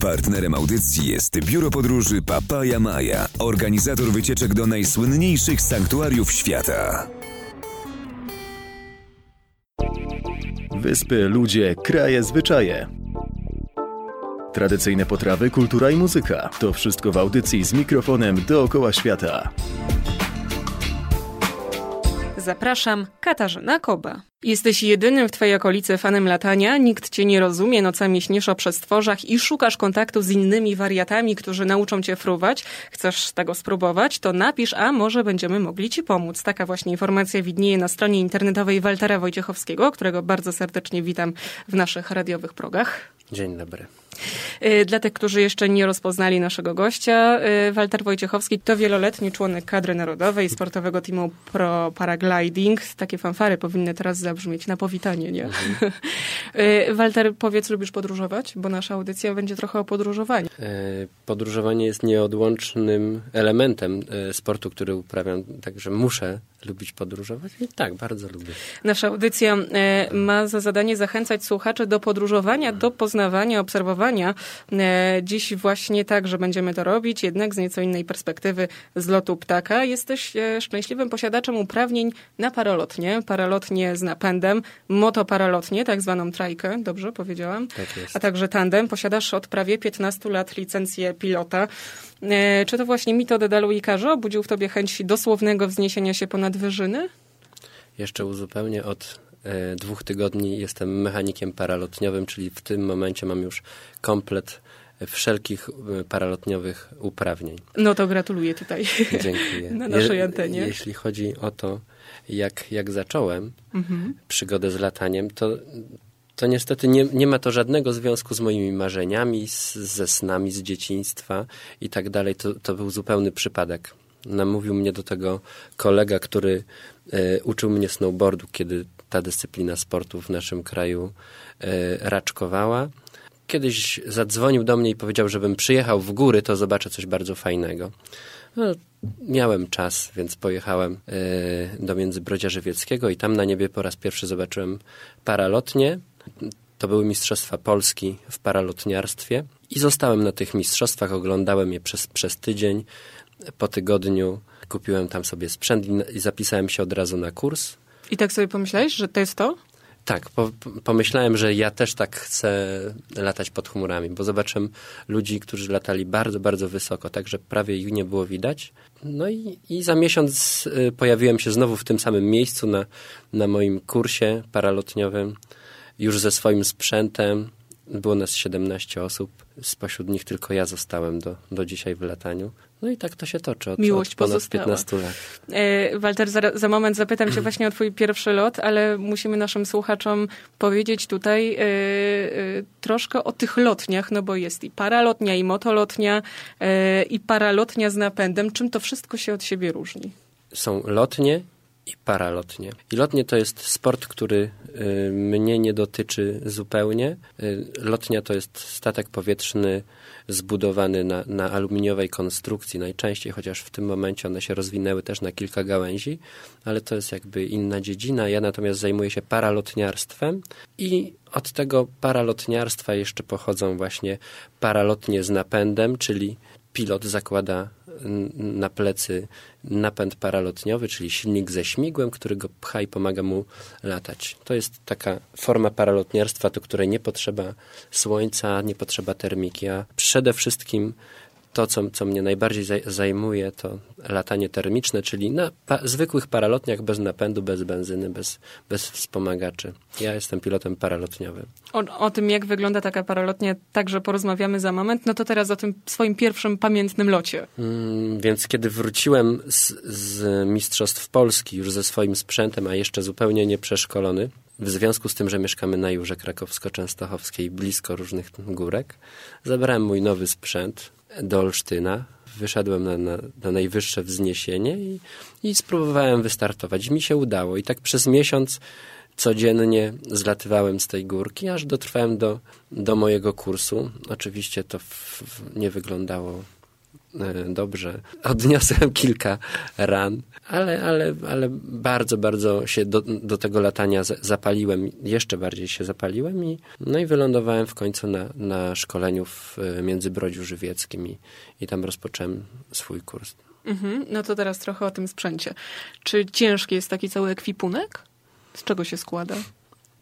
Partnerem audycji jest biuro podróży Papaja Maja, organizator wycieczek do najsłynniejszych sanktuariów świata. Wyspy, ludzie, kraje, zwyczaje. Tradycyjne potrawy, kultura i muzyka. To wszystko w audycji z mikrofonem dookoła świata. Zapraszam, Katarzyna Koba. Jesteś jedynym w Twojej okolicy fanem latania, nikt Cię nie rozumie, nocami śnisz o przestworzach i szukasz kontaktu z innymi wariatami, którzy nauczą Cię fruwać. Chcesz tego spróbować? To napisz, a może będziemy mogli Ci pomóc. Taka właśnie informacja widnieje na stronie internetowej Waltera Wojciechowskiego, którego bardzo serdecznie witam w naszych radiowych progach. Dzień dobry. Y, dla tych, którzy jeszcze nie rozpoznali naszego gościa, y, Walter Wojciechowski to wieloletni członek kadry narodowej sportowego teamu Pro Paragliding. Takie fanfary powinny teraz zabrzmieć na powitanie, nie? Mhm. Y, Walter, powiedz, lubisz podróżować? Bo nasza audycja będzie trochę o podróżowaniu. Podróżowanie jest nieodłącznym elementem sportu, który uprawiam, także muszę lubić podróżować? Tak, bardzo lubię. Nasza audycja e, ma za zadanie zachęcać słuchaczy do podróżowania, do poznawania, obserwowania. E, dziś właśnie tak, że będziemy to robić, jednak z nieco innej perspektywy z lotu ptaka. Jesteś e, szczęśliwym posiadaczem uprawnień na paralotnie, paralotnie z napędem, motoparalotnie, tak zwaną trajkę, dobrze powiedziałam? Tak jest. A także tandem. Posiadasz od prawie 15 lat licencję pilota. Czy to właśnie mit o Dedalu i Karze obudził w tobie chęć dosłownego wzniesienia się ponad wyżyny? Jeszcze uzupełnię od e, dwóch tygodni jestem mechanikiem paralotniowym, czyli w tym momencie mam już komplet wszelkich e, paralotniowych uprawnień. No to gratuluję tutaj. Dziękuję. Na naszej antenie. Jeśli chodzi o to, jak, jak zacząłem mhm. przygodę z lataniem, to, to niestety nie, nie ma to żadnego związku z moimi marzeniami, z, ze snami z dzieciństwa i tak dalej. To, to był zupełny przypadek namówił mnie do tego kolega, który e, uczył mnie snowboardu, kiedy ta dyscyplina sportu w naszym kraju e, raczkowała. Kiedyś zadzwonił do mnie i powiedział, żebym przyjechał w góry, to zobaczę coś bardzo fajnego. No, miałem czas, więc pojechałem e, do Międzybrodzia Żywieckiego i tam na niebie po raz pierwszy zobaczyłem paralotnie. To były Mistrzostwa Polski w paralotniarstwie i zostałem na tych mistrzostwach, oglądałem je przez, przez tydzień po tygodniu kupiłem tam sobie sprzęt i zapisałem się od razu na kurs. I tak sobie pomyślałeś, że to jest to? Tak, po, pomyślałem, że ja też tak chcę latać pod chmurami, bo zobaczyłem ludzi, którzy latali bardzo, bardzo wysoko, tak że prawie ich nie było widać. No i, i za miesiąc y, pojawiłem się znowu w tym samym miejscu na, na moim kursie paralotniowym, już ze swoim sprzętem. Było nas 17 osób, spośród nich tylko ja zostałem do, do dzisiaj w lataniu. No i tak to się toczy od, Miłość od ponad pozostała. 15 lat. E, Walter, za, za, moment zapytam cię właśnie o twój pierwszy lot, ale musimy naszym słuchaczom powiedzieć tutaj e, e, troszkę o tych lotniach, no bo jest i paralotnia, i motolotnia, e, i paralotnia z napędem. Czym to wszystko się od siebie różni? Są lotnie i paralotnie. I lotnie to jest sport, który y, mnie nie dotyczy zupełnie. Y, lotnia to jest statek powietrzny zbudowany na, na aluminiowej konstrukcji najczęściej, chociaż w tym momencie one się rozwinęły też na kilka gałęzi, ale to jest jakby inna dziedzina. Ja natomiast zajmuję się paralotniarstwem i od tego paralotniarstwa jeszcze pochodzą właśnie paralotnie z napędem, czyli pilot zakłada na plecy napęd paralotniowy, czyli silnik ze śmigłem, który go pcha i pomaga mu latać. To jest taka forma paralotniarstwa, do której nie potrzeba słońca, nie potrzeba termiki, a przede wszystkim to, co, co mnie najbardziej zajmuje, to latanie termiczne, czyli na pa zwykłych paralotniach bez napędu, bez benzyny, bez, bez wspomagaczy. Ja jestem pilotem paralotniowym. O, o tym, jak wygląda taka paralotnia, także porozmawiamy za moment. No to teraz o tym swoim pierwszym pamiętnym locie. Mm, więc kiedy wróciłem z, z Mistrzostw Polski już ze swoim sprzętem, a jeszcze zupełnie nieprzeszkolony, w związku z tym, że mieszkamy na Jurze Krakowsko-Częstochowskiej, blisko różnych górek, zabrałem mój nowy sprzęt, do Olsztyna. Wyszedłem na, na, na najwyższe wzniesienie i, i spróbowałem wystartować. Mi się udało i tak przez miesiąc codziennie zlatywałem z tej górki, aż dotrwałem do, do mojego kursu. Oczywiście to w, w nie wyglądało dobrze. Odniosłem kilka ran, ale, ale, ale bardzo, bardzo się do, do tego latania zapaliłem, jeszcze bardziej się zapaliłem i, no i wylądowałem w końcu na, na szkoleniu w e, Międzybrodziu Żywieckim i, i tam rozpocząłem swój kurs. Mhm, no to teraz trochę o tym sprzęcie. Czy ciężki jest taki cały ekwipunek? Z czego się składa?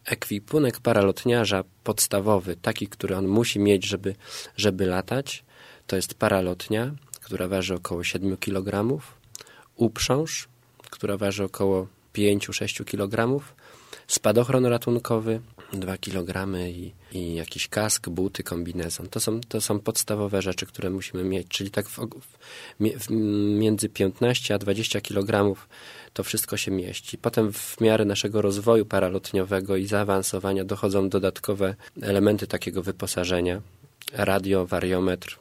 Ekwipunek paralotniarza podstawowy, taki, który on musi mieć, żeby, żeby latać, to jest paralotnia, która waży około 7 kg, uprząż, która waży około 5-6 kg, spadochron ratunkowy 2 kg i, i jakiś kask, buty, kombinezon. To są, to są podstawowe rzeczy, które musimy mieć, czyli tak w, w, między 15 a 20 kg to wszystko się mieści. Potem w miarę naszego rozwoju paralotniowego i zaawansowania dochodzą dodatkowe elementy takiego wyposażenia. Radio, wariometr,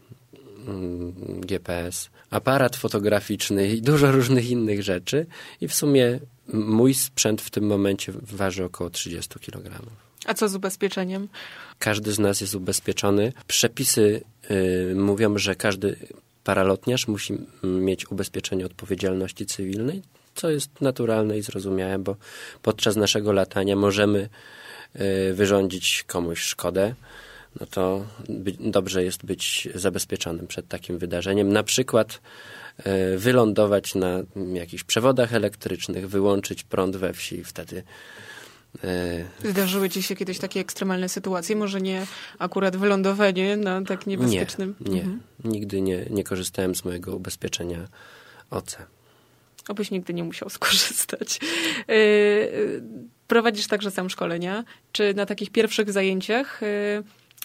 GPS, aparat fotograficzny i dużo różnych innych rzeczy. I w sumie mój sprzęt w tym momencie waży około 30 kg. A co z ubezpieczeniem? Każdy z nas jest ubezpieczony. Przepisy y, mówią, że każdy paralotniarz musi mieć ubezpieczenie odpowiedzialności cywilnej, co jest naturalne i zrozumiałe, bo podczas naszego latania możemy y, wyrządzić komuś szkodę no to dobrze jest być zabezpieczonym przed takim wydarzeniem. Na przykład y, wylądować na jakichś przewodach elektrycznych, wyłączyć prąd we wsi i wtedy E, Zdarzyły ci się kiedyś takie ekstremalne sytuacje? Może nie akurat wylądowanie na tak niebezpiecznym? Nie, nie. Mhm. Nigdy nie, nie korzystałem z mojego ubezpieczenia OC. Obyś nigdy nie musiał skorzystać. E, prowadzisz także sam szkolenia. Czy na takich pierwszych zajęciach e,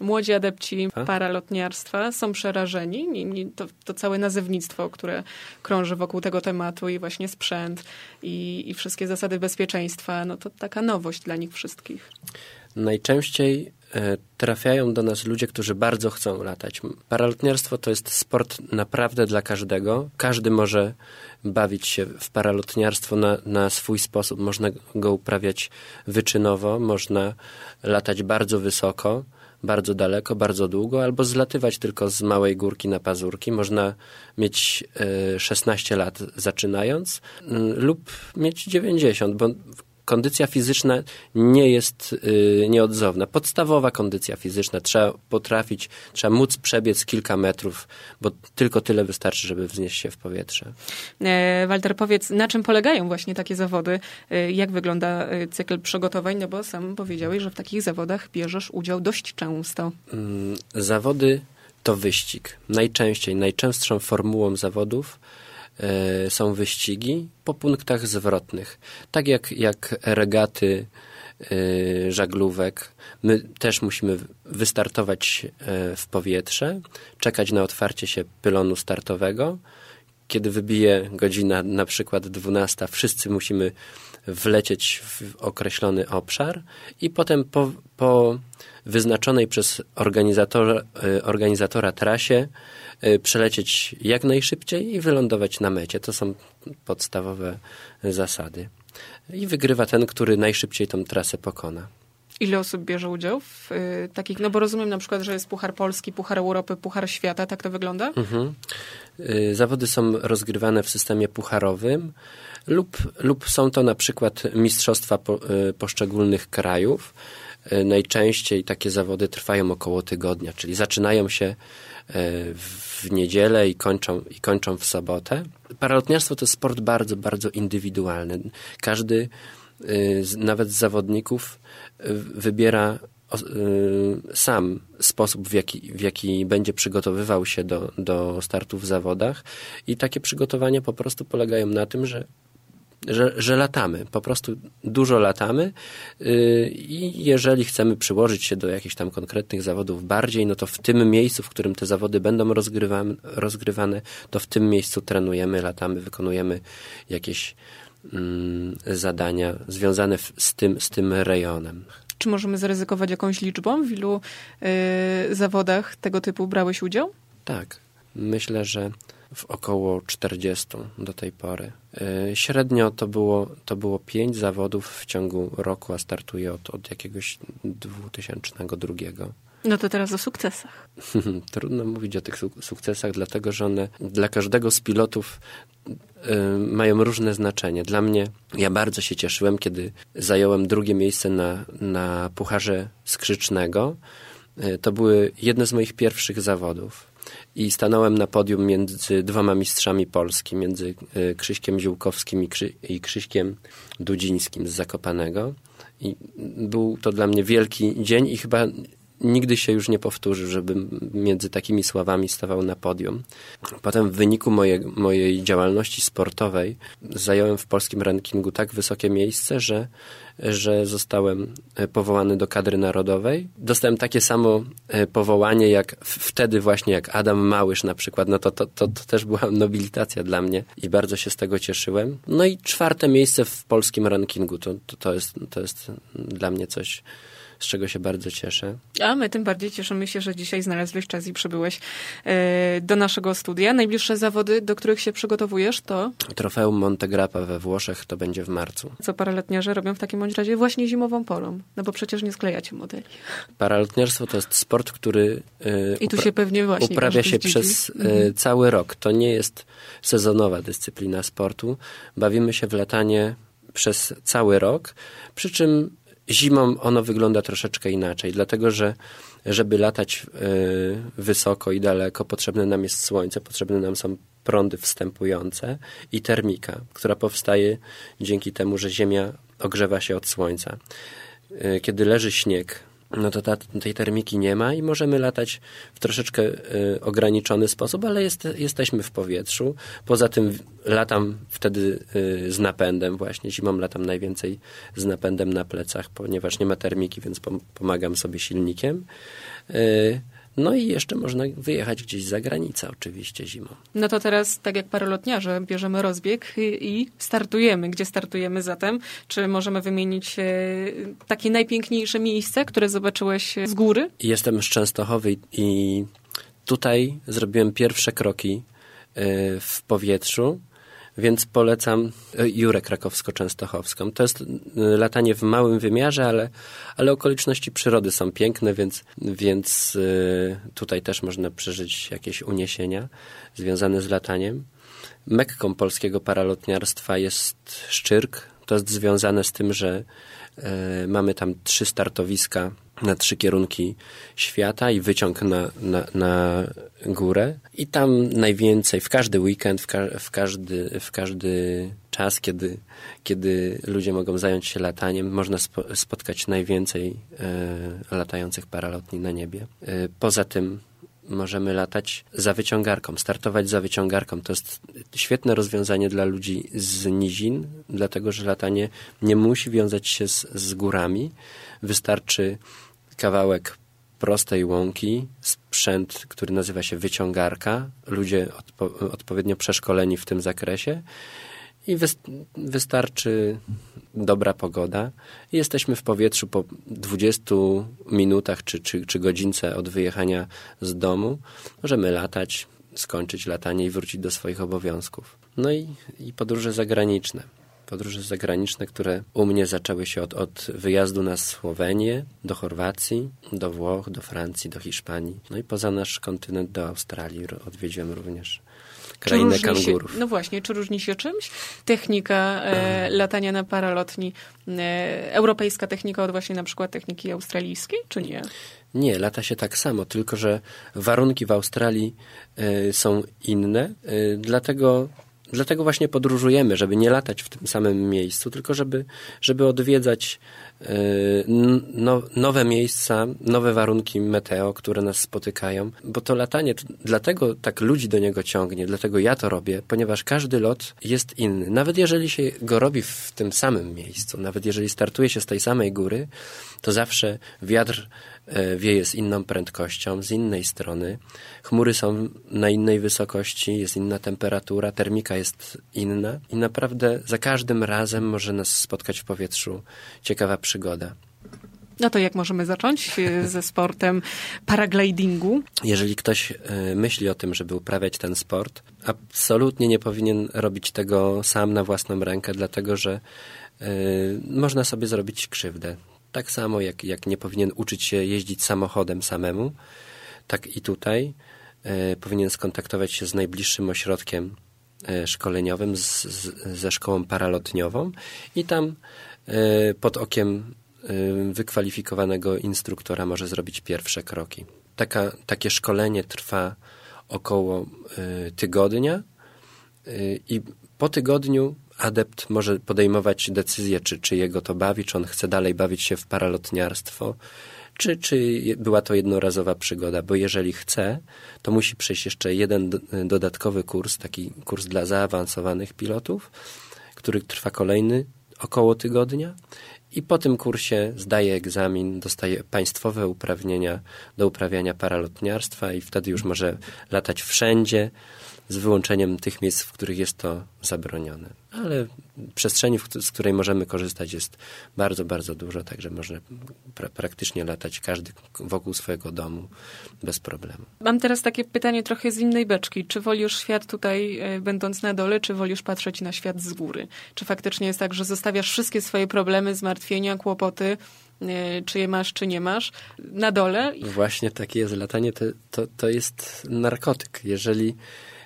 młodzi adepci paralotniarstwa są przerażeni. To, to, całe nazewnictwo, które krąży wokół tego tematu i właśnie sprzęt i, i wszystkie zasady bezpieczeństwa, no to taka nowość dla nich wszystkich. Najczęściej e, trafiają do nas ludzie, którzy bardzo chcą latać. Paralotniarstwo to jest sport naprawdę dla każdego. Każdy może bawić się w paralotniarstwo na, na swój sposób. Można go uprawiać wyczynowo, można latać bardzo wysoko bardzo daleko, bardzo długo, albo zlatywać tylko z małej górki na pazurki. Można mieć 16 e, lat zaczynając lub mieć 90, bo kondycja fizyczna nie jest y, nieodzowna. Podstawowa kondycja fizyczna. Trzeba potrafić, trzeba móc przebiec kilka metrów, bo tylko tyle wystarczy, żeby wznieść się w powietrze. E, Walter, powiedz, na czym polegają właśnie takie zawody? E, jak wygląda e, cykl przygotowań? No bo sam powiedziałeś, że w takich zawodach bierzesz udział dość często. Mm, zawody to wyścig. Najczęściej, najczęstszą formułą zawodów są wyścigi po punktach zwrotnych. Tak jak, jak regaty e, żaglówek, my też musimy wystartować e, w powietrze, czekać na otwarcie się pylonu startowego. Kiedy wybije godzina na przykład 12, wszyscy musimy wlecieć w określony obszar i potem po, po wyznaczonej przez organizatora, organizatora trasie Y, przelecieć jak najszybciej i wylądować na mecie. To są podstawowe zasady. I wygrywa ten, który najszybciej tą trasę pokona. Ile osób bierze udział w y, takich, no bo rozumiem na przykład, że jest Puchar Polski, Puchar Europy, Puchar Świata, tak to wygląda? Mhm. Y, zawody są rozgrywane w systemie pucharowym lub, lub są to na przykład mistrzostwa po, y, poszczególnych krajów. Y, najczęściej takie zawody trwają około tygodnia, czyli zaczynają się E, w niedzielę i kończą, i kończą w sobotę. Paralotniarstwo to jest sport bardzo, bardzo indywidualny. Każdy, nawet z zawodników, e, wybiera sam sposób, w jaki, w jaki będzie przygotowywał się do, do startu w zawodach. I takie przygotowania po prostu polegają na tym, że że, że latamy, po prostu dużo latamy yy, i jeżeli chcemy przyłożyć się do jakichś tam konkretnych zawodów bardziej, no to w tym miejscu, w którym te zawody będą rozgrywane, rozgrywane to w tym miejscu trenujemy, latamy, wykonujemy jakieś mm, zadania związane z, tym, z tym rejonem. Czy możemy zaryzykować jakąś liczbą? W ilu yy, zawodach tego typu brałeś udział? Tak. Myślę, że w około 40 do tej pory. E, średnio to było, to było 5 zawodów w ciągu roku, a startuje od, od jakiegoś 2002. No to teraz o sukcesach. Trudno mówić o tych sukcesach, dlatego że one dla każdego z pilotów y, mają różne znaczenie. Dla mnie, ja bardzo się cieszyłem, kiedy zająłem drugie miejsce na, na Pucharze Skrzycznego. Y, to były jedne z moich pierwszych zawodów i stanąłem na podium między dwoma mistrzami Polski, między y, Krzyśkiem Ziółkowskim i, Krzy Krzyśkiem Dudzińskim z Zakopanego. I był to dla mnie wielki dzień i chyba nigdy się już nie powtórzy, żebym między takimi sławami stawał na podium. Potem w wyniku moje, mojej działalności sportowej zająłem w polskim rankingu tak wysokie miejsce, że, że zostałem powołany do kadry narodowej. Dostałem takie samo e, powołanie jak wtedy właśnie jak Adam Małysz na przykład. No to, to, to, to też była nobilitacja dla mnie i bardzo się z tego cieszyłem. No i czwarte miejsce w polskim rankingu. To, to, to, jest, to jest dla mnie coś z czego się bardzo cieszę. A my tym bardziej cieszymy się, że dzisiaj znalazłeś czas i przybyłeś e, do naszego studia. Najbliższe zawody, do których się przygotowujesz, to? Trofeum Montegrappa we Włoszech to będzie w marcu. Co paralotniarze robią w takim bądź razie właśnie zimową porą? No bo przecież nie sklejacie modeli. Paralotniarstwo to jest sport, który e, I tu się pewnie właśnie uprawia się przez e, mhm. cały rok. To nie jest sezonowa dyscyplina sportu. Bawimy się w latanie przez cały rok, przy czym Zimą ono wygląda troszeczkę inaczej, dlatego że żeby latać y, wysoko i daleko, potrzebne nam jest słońce, potrzebne nam są prądy wstępujące i termika, która powstaje dzięki temu, że Ziemia ogrzewa się od słońca. Y, kiedy leży śnieg no to ta, tej termiki nie ma i możemy latać w troszeczkę y, ograniczony sposób, ale jest, jesteśmy w powietrzu. Poza tym latam wtedy y, z napędem właśnie. Zimą latam najwięcej z napędem na plecach, ponieważ nie ma termiki, więc pomagam sobie silnikiem. Y, no i jeszcze można wyjechać gdzieś za granicę oczywiście zimą. No to teraz, tak jak paralotniarze, bierzemy rozbieg i startujemy. Gdzie startujemy zatem? Czy możemy wymienić e, takie najpiękniejsze miejsce, które zobaczyłeś z góry? Jestem z Częstochowy i tutaj zrobiłem pierwsze kroki e, w powietrzu więc polecam e, Jurę Krakowsko-Częstochowską. To jest e, latanie w małym wymiarze, ale, ale okoliczności przyrody są piękne, więc, więc e, tutaj też można przeżyć jakieś uniesienia związane z lataniem. Mekką polskiego paralotniarstwa jest Szczyrk. To jest związane z tym, że mamy tam trzy startowiska na trzy kierunki świata i wyciąg na, na, na górę. I tam najwięcej, w każdy weekend, w, ka w, każdy, w każdy czas, kiedy, kiedy ludzie mogą zająć się lataniem, można spo spotkać najwięcej e, latających paralotni na niebie. E, poza tym możemy latać za wyciągarką, startować za wyciągarką. To jest świetne rozwiązanie dla ludzi z nizin, dlatego że latanie nie musi wiązać się z, z górami. Wystarczy kawałek prostej łąki, sprzęt, który nazywa się wyciągarka, ludzie odpo odpowiednio przeszkoleni w tym zakresie i wystarczy dobra pogoda. I jesteśmy w powietrzu po 20 minutach czy, czy, czy godzince od wyjechania z domu. Możemy latać, skończyć latanie i wrócić do swoich obowiązków. No i, i podróże zagraniczne podróże zagraniczne, które u mnie zaczęły się od, od wyjazdu na Słowenię, do Chorwacji, do Włoch, do Francji, do Hiszpanii. No i poza nasz kontynent do Australii odwiedziłem również krainę kangurów. Się, no właśnie, czy różni się czymś technika e, latania na paralotni, e, europejska technika od właśnie na przykład techniki australijskiej, czy nie? Nie, lata się tak samo, tylko że warunki w Australii e, są inne, e, dlatego Dlatego właśnie podróżujemy, żeby nie latać w tym samym miejscu, tylko żeby, żeby odwiedzać e, no, nowe miejsca, nowe warunki meteo, które nas spotykają, bo to latanie, dlatego tak ludzi do niego ciągnie, dlatego ja to robię, ponieważ każdy lot jest inny. Nawet jeżeli się go robi w tym samym miejscu, nawet jeżeli startuje się z tej samej góry, to zawsze wiatr E, wieje z inną prędkością, z innej strony. Chmury są na innej wysokości, jest inna temperatura, termika jest inna i naprawdę za każdym razem może nas spotkać w powietrzu ciekawa przygoda. No to jak możemy zacząć e, ze sportem paraglidingu? Jeżeli ktoś e, myśli o tym, żeby uprawiać ten sport, absolutnie nie powinien robić tego sam na własną rękę, dlatego że można sobie zrobić krzywdę Tak samo jak, jak nie powinien uczyć się jeździć samochodem samemu, tak i tutaj e, powinien skontaktować się z najbliższym ośrodkiem e, szkoleniowym, z, z, ze szkołą paralotniową i tam e, pod okiem wykwalifikowanego instruktora może zrobić pierwsze kroki. Taka, takie szkolenie trwa około tygodnia i po tygodniu adept może podejmować decyzję, czy, czy jego to bawi, czy on chce dalej bawić się w paralotniarstwo, czy, czy była to jednorazowa przygoda, bo jeżeli chce, to musi przejść jeszcze jeden dodatkowy kurs, taki kurs dla zaawansowanych pilotów, który trwa kolejny około tygodnia i po tym kursie zdaje egzamin, dostaje państwowe uprawnienia do uprawiania paralotniarstwa i wtedy już może latać wszędzie, z wyłączeniem tych miejsc, w których jest to zabronione. Ale przestrzeni, z której możemy korzystać jest bardzo, bardzo dużo, także można pra praktycznie latać każdy wokół swojego domu bez problemu. Mam teraz takie pytanie trochę z innej beczki. Czy wolisz świat tutaj, e, będąc na dole, czy wolisz patrzeć na świat z góry? Czy faktycznie jest tak, że zostawiasz wszystkie swoje problemy, zmartwienia, kłopoty e, czy je masz, czy nie masz, na dole. Właśnie takie jest latanie, to, to, to jest narkotyk. Jeżeli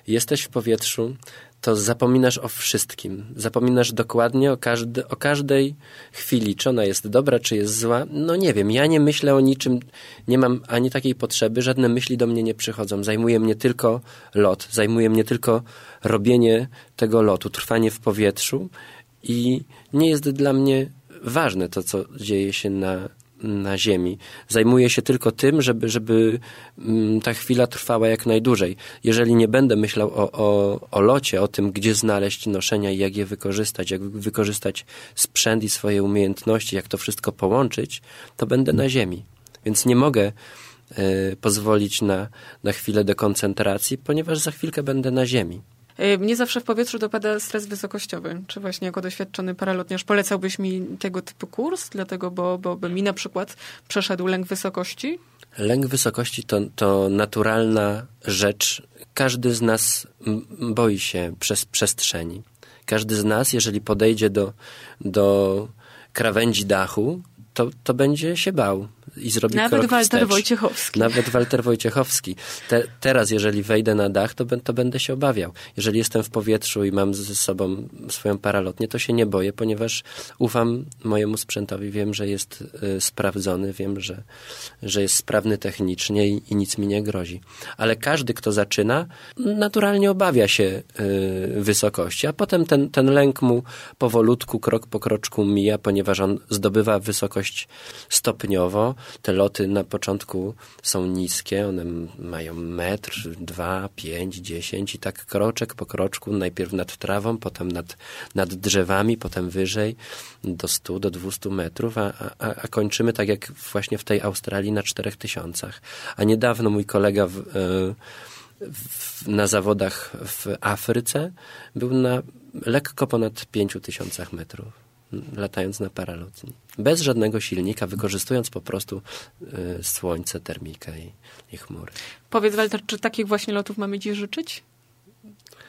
jesteś w powietrzu, to zapominasz o wszystkim. Zapominasz dokładnie o, każdy, o każdej chwili, czy ona jest dobra, czy jest zła. No nie wiem, ja nie myślę o niczym, nie mam ani takiej potrzeby, żadne myśli do mnie nie przychodzą. Zajmuje mnie tylko lot, zajmuje mnie tylko robienie tego lotu, trwanie w powietrzu i nie jest dla mnie ważne to, co dzieje się na, na Ziemi. Zajmuję się tylko tym, żeby, żeby mm, ta chwila trwała jak najdłużej. Jeżeli nie będę myślał o, o, o locie, o tym, gdzie znaleźć noszenia i jak je wykorzystać, jak wykorzystać sprzęt i swoje umiejętności, jak to wszystko połączyć, to będę na Ziemi. Więc nie mogę y, pozwolić na, na chwilę dekoncentracji, ponieważ za chwilkę będę na Ziemi. Y, mnie zawsze w powietrzu dopada stres wysokościowy. Czy właśnie jako doświadczony paralotniarz polecałbyś mi tego typu kurs? Dlatego, bo, bo by mi na przykład przeszedł lęk wysokości? Lęk wysokości to, to naturalna rzecz. Każdy z nas boi się przez przestrzeni. Każdy z nas, jeżeli podejdzie do, do krawędzi dachu, to, to będzie się bał i zrobi Nawet krok Walter wstecz. Wojciechowski. Nawet Walter Wojciechowski. Te, teraz, jeżeli wejdę na dach, to, to będę się obawiał. Jeżeli jestem w powietrzu i mam ze sobą swoją paralotnię, to się nie boję, ponieważ ufam mojemu sprzętowi. Wiem, że jest y, sprawdzony, wiem, że, że jest sprawny technicznie i, i, nic mi nie grozi. Ale każdy, kto zaczyna, naturalnie obawia się y, wysokości, a potem ten, ten lęk mu powolutku, krok po kroczku mija, ponieważ on zdobywa wysokość stopniowo te loty na początku są niskie, one mają metr, dwa, pięć, dziesięć i tak kroczek po kroczku, najpierw nad trawą, potem nad, nad drzewami, potem wyżej do 100, do 200 metrów, a, a, a kończymy tak jak właśnie w tej Australii na czterech tysiącach. A niedawno mój kolega w, w, na zawodach w Afryce był na lekko ponad pięciu tysiącach metrów latając na paralotni. Bez żadnego silnika, wykorzystując po prostu y, słońce, termikę i, i chmury. Powiedz Walter, czy takich właśnie lotów mamy dziś życzyć?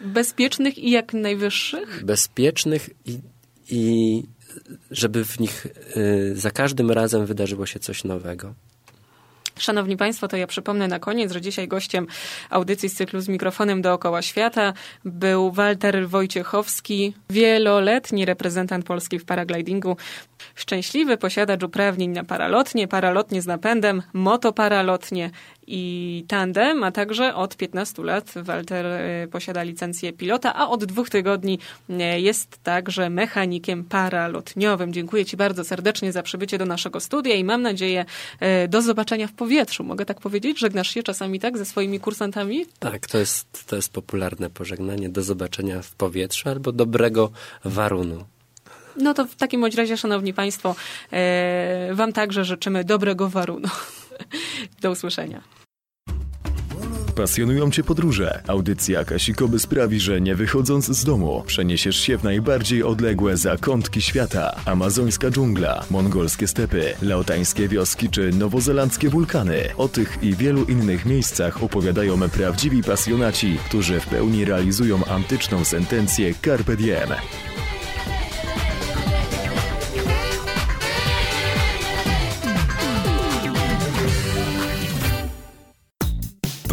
Bezpiecznych i jak najwyższych? Bezpiecznych i, i żeby w nich y, za każdym razem wydarzyło się coś nowego. Szanowni Państwo, to ja przypomnę na koniec, że dzisiaj gościem audycji z cyklu z mikrofonem dookoła świata był Walter Wojciechowski, wieloletni reprezentant Polski w paraglidingu, szczęśliwy posiadacz uprawnień na paralotnie, paralotnie z napędem, motoparalotnie i tandem, a także od 15 lat Walter e, posiada licencję pilota, a od dwóch tygodni e, jest także mechanikiem paralotniowym. Dziękuję Ci bardzo serdecznie za przybycie do naszego studia i mam nadzieję e, do zobaczenia w powietrzu. Mogę tak powiedzieć? Żegnasz się czasami tak ze swoimi kursantami? Tak, to jest, to jest popularne pożegnanie. Do zobaczenia w powietrzu albo dobrego warunu. No to w takim bądź razie, Szanowni Państwo, Wam także życzymy dobrego warunu. Do usłyszenia. Pasjonują Cię podróże. Audycja Kasikoby sprawi, że nie wychodząc z domu, przeniesiesz się w najbardziej odległe zakątki świata. Amazońska dżungla, mongolskie stepy, laotańskie wioski czy nowozelandzkie wulkany. O tych i wielu innych miejscach opowiadają prawdziwi pasjonaci, którzy w pełni realizują antyczną sentencję Carpe Diem.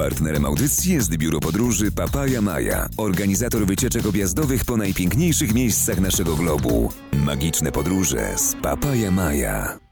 Partnerem audycji jest biuro podróży Papaja Maja, organizator wycieczek objazdowych po najpiękniejszych miejscach naszego globu. Magiczne podróże z Papaja Maja.